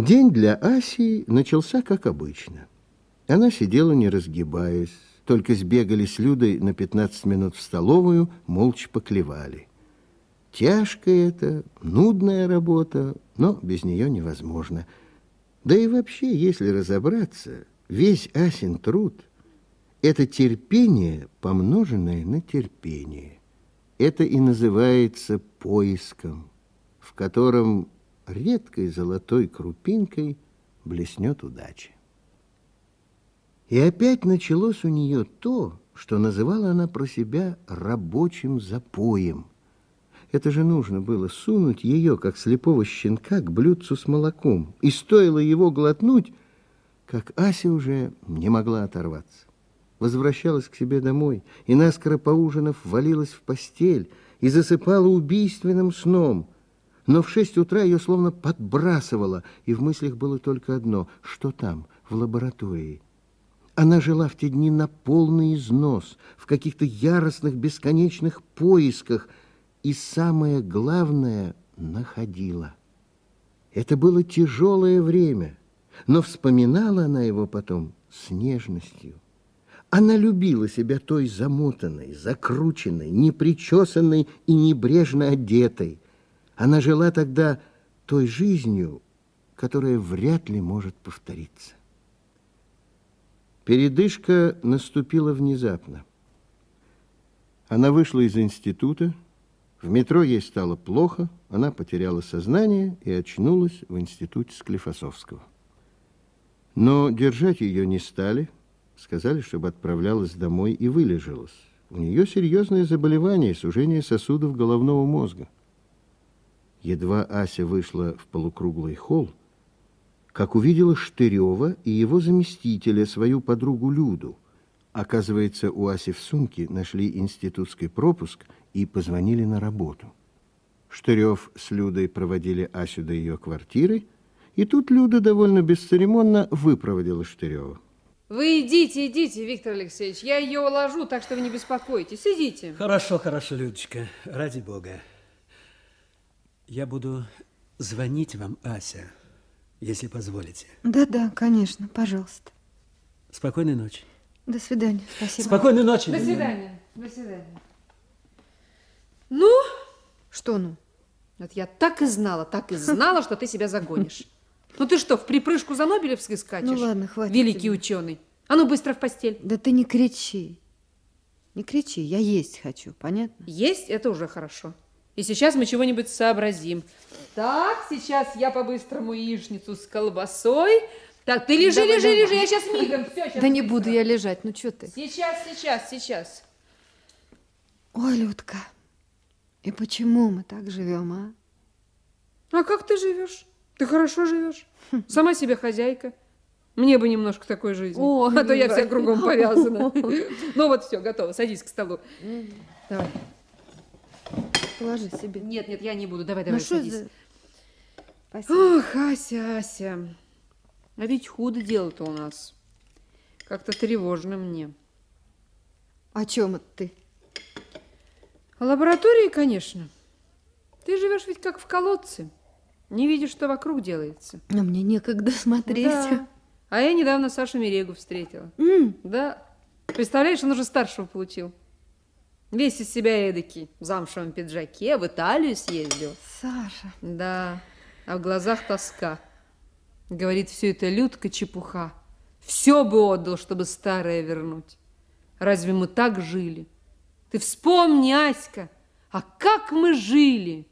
День для Аси начался как обычно. Она сидела, не разгибаясь, только сбегали с Людой на 15 минут в столовую, молча поклевали. Тяжкая это, нудная работа, но без нее невозможно. Да и вообще, если разобраться, весь Асин труд – это терпение, помноженное на терпение. Это и называется поиском, в котором редкой золотой крупинкой блеснет удача. И опять началось у нее то, что называла она про себя рабочим запоем. Это же нужно было сунуть ее, как слепого щенка, к блюдцу с молоком. И стоило его глотнуть, как Ася уже не могла оторваться. Возвращалась к себе домой и, наскоро поужинав, валилась в постель и засыпала убийственным сном. Но в шесть утра ее словно подбрасывало, и в мыслях было только одно — что там, в лаборатории — она жила в те дни на полный износ, в каких-то яростных бесконечных поисках, и самое главное находила. Это было тяжелое время, но вспоминала она его потом с нежностью. Она любила себя той замотанной, закрученной, непричесанной и небрежно одетой. Она жила тогда той жизнью, которая вряд ли может повториться. Передышка наступила внезапно. Она вышла из института, в метро ей стало плохо, она потеряла сознание и очнулась в институте Склифосовского. Но держать ее не стали, сказали, чтобы отправлялась домой и вылежалась. У нее серьезное заболевание, сужение сосудов головного мозга. Едва Ася вышла в полукруглый холл, как увидела Штырева и его заместителя, свою подругу Люду. Оказывается, у Аси в сумке нашли институтский пропуск и позвонили на работу. Штырев с Людой проводили Асю до ее квартиры, и тут Люда довольно бесцеремонно выпроводила Штырева. Вы идите, идите, Виктор Алексеевич. Я ее уложу, так что вы не беспокойтесь. Идите. Хорошо, хорошо, Людочка. Ради бога. Я буду звонить вам, Ася если позволите. Да-да, конечно, пожалуйста. Спокойной ночи. До свидания, спасибо. Спокойной ночи. До свидания, до свидания. Ну? Что ну? Вот я так и знала, так и знала, что ты себя загонишь. Ну ты что, в припрыжку за Нобелевской скачешь? Ну ладно, хватит. Великий тебе. ученый. А ну быстро в постель. Да ты не кричи. Не кричи, я есть хочу, понятно? Есть, это уже хорошо. И сейчас мы чего-нибудь сообразим. Так, сейчас я по-быстрому яичницу с колбасой. Так, ты лежи, Давай, лежи, давай. лежи, я сейчас мигом. Все, сейчас Да не быстро. буду я лежать, ну что ты? Сейчас, сейчас, сейчас. Ой, Людка, и почему мы так живем, а? А как ты живешь? Ты хорошо живешь. Сама себе хозяйка. Мне бы немножко такой жизни. Ой, а то я вся кругом повязана. Ну вот все, готово. Садись к столу. Давай. Положи себе. Нет, нет, я не буду. Давай, Ну давай, что садись. за... Спасибо. Ох, Ася, Ася. А ведь худо дело-то у нас. Как-то тревожно мне. О чем это ты? О лаборатории, конечно. Ты живешь ведь как в колодце. Не видишь, что вокруг делается. Но мне некогда смотреть. Да. А я недавно Сашу Мерегу встретила. М, Да. Представляешь, он уже старшего получил. Весь из себя эдакий, в замшевом пиджаке, в Италию съездил. Саша. Да, а в глазах тоска. Говорит, все это людка чепуха. Все бы отдал, чтобы старое вернуть. Разве мы так жили? Ты вспомни, Аська, а как мы жили?